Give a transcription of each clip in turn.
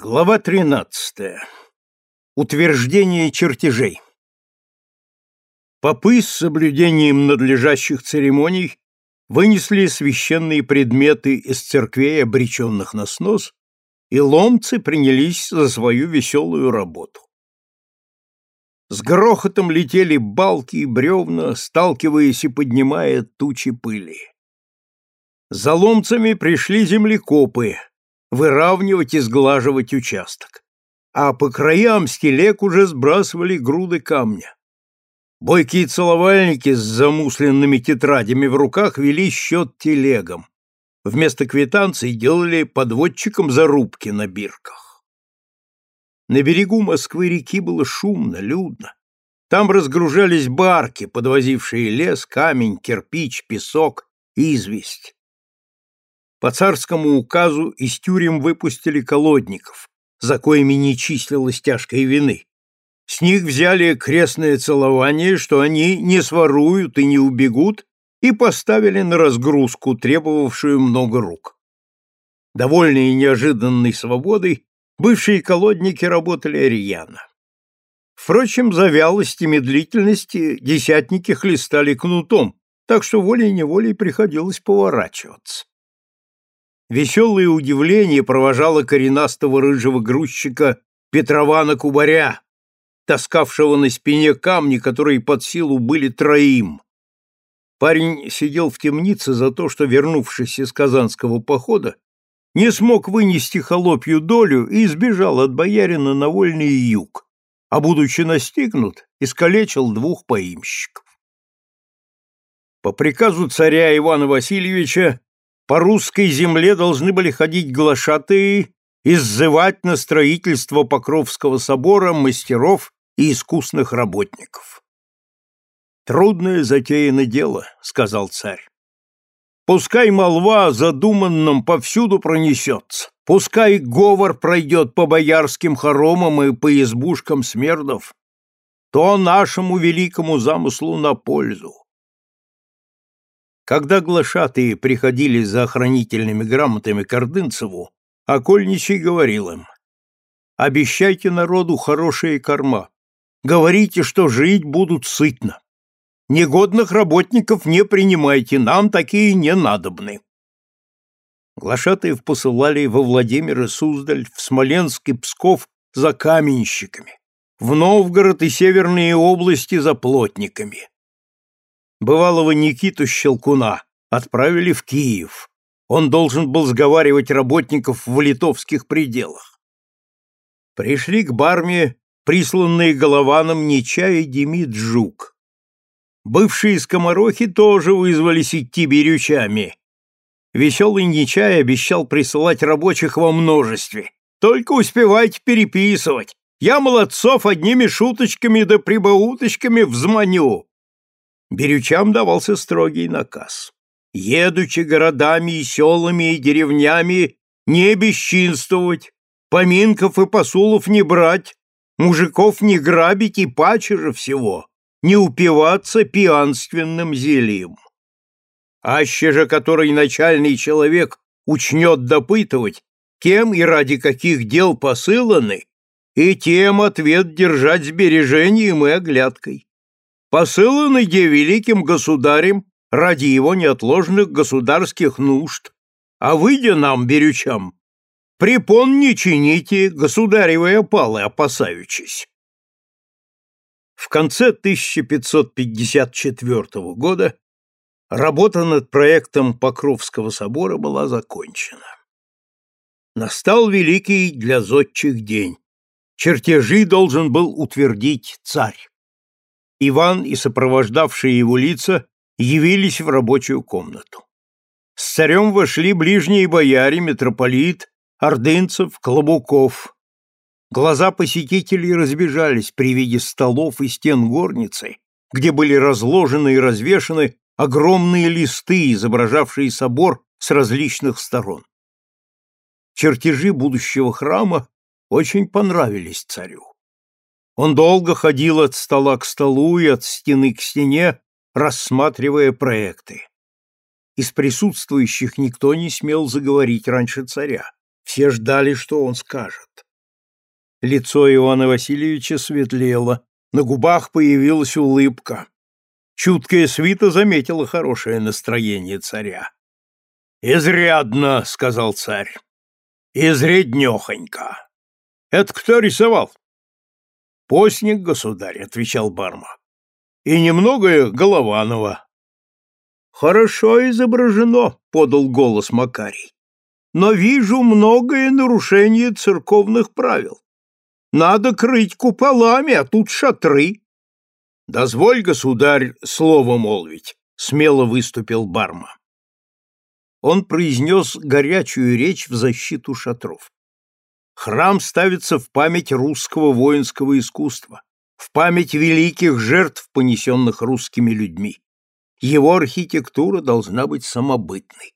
Глава 13. Утверждение чертежей. Попы с соблюдением надлежащих церемоний вынесли священные предметы из церквей, обреченных на снос, и ломцы принялись за свою веселую работу. С грохотом летели балки и бревна, сталкиваясь и поднимая тучи пыли. За ломцами пришли землекопы, выравнивать и сглаживать участок. А по краям стелек уже сбрасывали груды камня. Бойкие целовальники с замусленными тетрадями в руках вели счет телегам. Вместо квитанций делали подводчикам зарубки на бирках. На берегу Москвы-реки было шумно, людно. Там разгружались барки, подвозившие лес, камень, кирпич, песок, известь. По царскому указу из тюрем выпустили колодников, за коими не числилось тяжкой вины. С них взяли крестное целование, что они не своруют и не убегут, и поставили на разгрузку, требовавшую много рук. Довольные неожиданной свободой, бывшие колодники работали рьяно. Впрочем, за вялость и медлительности десятники хлестали кнутом, так что волей-неволей приходилось поворачиваться. Веселое удивление провожало коренастого рыжего грузчика Петрована Кубаря, таскавшего на спине камни, которые под силу были троим. Парень сидел в темнице за то, что, вернувшись из казанского похода, не смог вынести холопью долю и сбежал от боярина на вольный юг, а, будучи настигнут, искалечил двух поимщиков. По приказу царя Ивана Васильевича по русской земле должны были ходить глашатые и сзывать на строительство Покровского собора мастеров и искусных работников. «Трудное затеяно дело», — сказал царь. «Пускай молва о задуманном повсюду пронесется, пускай говор пройдет по боярским хоромам и по избушкам смердов, то нашему великому замыслу на пользу. Когда глашатые приходили за охранительными грамотами к Ордынцеву, Окольничий говорил им, «Обещайте народу хорошие корма, говорите, что жить будут сытно. Негодных работников не принимайте, нам такие не надобны». Глашатаев посылали во Владимир и Суздаль, в Смоленск и Псков за каменщиками, в Новгород и Северные области за плотниками. Бывалого Никиту Щелкуна отправили в Киев. Он должен был сговаривать работников в литовских пределах. Пришли к барме присланные Голованом Неча и Демид Жук. Бывшие скоморохи тоже вызвались идти берючами. Веселый Нечай обещал присылать рабочих во множестве. Только успевайте переписывать. Я молодцов одними шуточками да прибауточками взманю. Берючам давался строгий наказ. Едучи городами и селами и деревнями, не бесчинствовать, поминков и посулов не брать, мужиков не грабить и паче же всего, не упиваться пьянственным зельем. Аще же, который начальный человек учнет допытывать, кем и ради каких дел посыланы, и тем ответ держать сбережением и оглядкой посыланы де великим государем ради его неотложных государских нужд, а выйдя нам, берючам, препон не чините, государевые опалы опасаючись. В конце 1554 года работа над проектом Покровского собора была закончена. Настал великий для зодчих день. Чертежи должен был утвердить царь. Иван и сопровождавшие его лица явились в рабочую комнату. С царем вошли ближние бояре, митрополит, ордынцев, клобуков. Глаза посетителей разбежались при виде столов и стен горницы, где были разложены и развешаны огромные листы, изображавшие собор с различных сторон. Чертежи будущего храма очень понравились царю. Он долго ходил от стола к столу и от стены к стене, рассматривая проекты. Из присутствующих никто не смел заговорить раньше царя. Все ждали, что он скажет. Лицо Ивана Васильевича светлело, на губах появилась улыбка. Чуткая свита заметила хорошее настроение царя. «Изрядно», — сказал царь. «Изреднехонько. Это кто рисовал?» «Постник, государь», — отвечал Барма. «И немного Голованова». «Хорошо изображено», — подал голос Макарий. «Но вижу многое нарушение церковных правил. Надо крыть куполами, а тут шатры». «Дозволь, государь, слово молвить», — смело выступил Барма. Он произнес горячую речь в защиту шатров. Храм ставится в память русского воинского искусства, в память великих жертв, понесенных русскими людьми. Его архитектура должна быть самобытной.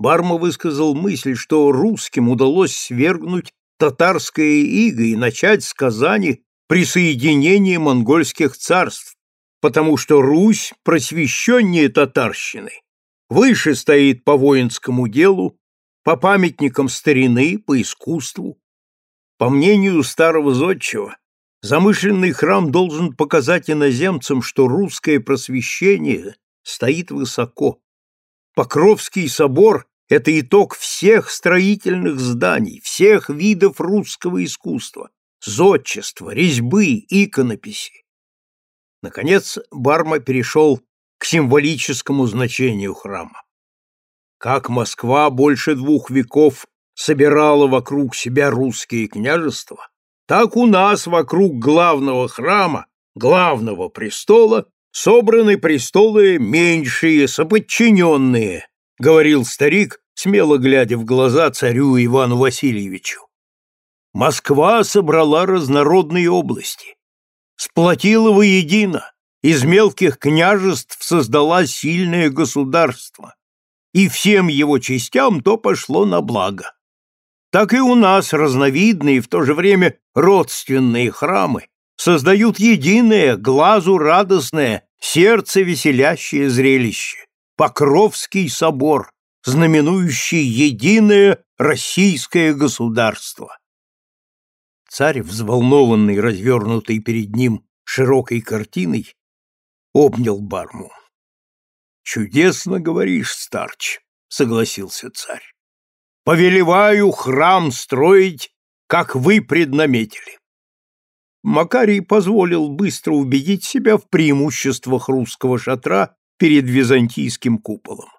Барма высказал мысль, что русским удалось свергнуть татарское иго и начать с Казани присоединение монгольских царств, потому что Русь просвещеннее татарщины, выше стоит по воинскому делу, по памятникам старины, по искусству. По мнению старого зодчего, замышленный храм должен показать иноземцам, что русское просвещение стоит высоко. Покровский собор – это итог всех строительных зданий, всех видов русского искусства, зодчества, резьбы, иконописи. Наконец Барма перешел к символическому значению храма. Как Москва больше двух веков собирала вокруг себя русские княжества, так у нас вокруг главного храма, главного престола, собраны престолы меньшие, соподчиненные, говорил старик, смело глядя в глаза царю Ивану Васильевичу. Москва собрала разнородные области, сплотила воедино, из мелких княжеств создала сильное государство, и всем его частям то пошло на благо. Так и у нас разновидные в то же время родственные храмы создают единое, глазу радостное, сердце веселящее зрелище – Покровский собор, знаменующий единое российское государство царь, взволнованный, развернутый перед ним широкой картиной, обнял Барму. «Чудесно говоришь, старч», — согласился царь. «Повелеваю храм строить, как вы преднаметили». Макарий позволил быстро убедить себя в преимуществах русского шатра перед византийским куполом.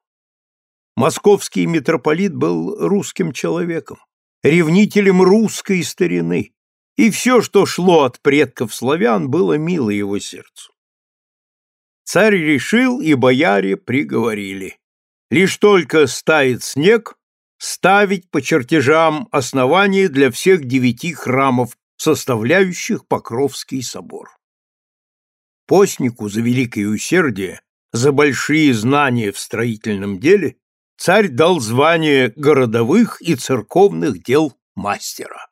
Московский митрополит был русским человеком, ревнителем русской старины, и все, что шло от предков славян, было мило его сердцу. Царь решил, и бояре приговорили. Лишь только стает снег, ставить по чертежам основания для всех девяти храмов, составляющих Покровский собор. Постнику за великое усердие, за большие знания в строительном деле, царь дал звание городовых и церковных дел мастера.